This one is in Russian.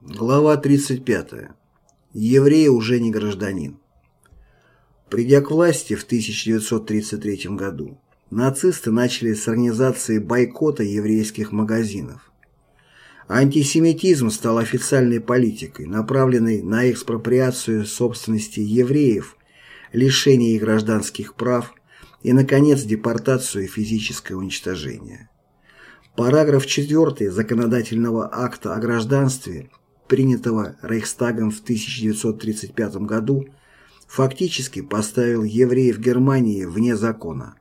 Глава 35. Еврей уже не гражданин. Придя к власти в 1933 году, нацисты начали с организации бойкота еврейских магазинов. Антисемитизм стал официальной политикой, направленной на экспроприацию собственности евреев, лишение их гражданских прав и, наконец, депортацию и физическое уничтожение. Параграф 4 законодательного акта о гражданстве принятого Рейхстагом в 1935 году, фактически поставил евреев Германии вне закона.